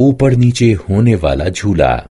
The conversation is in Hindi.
ऊपर नीचे होने वाला झूला।